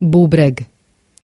بوبرج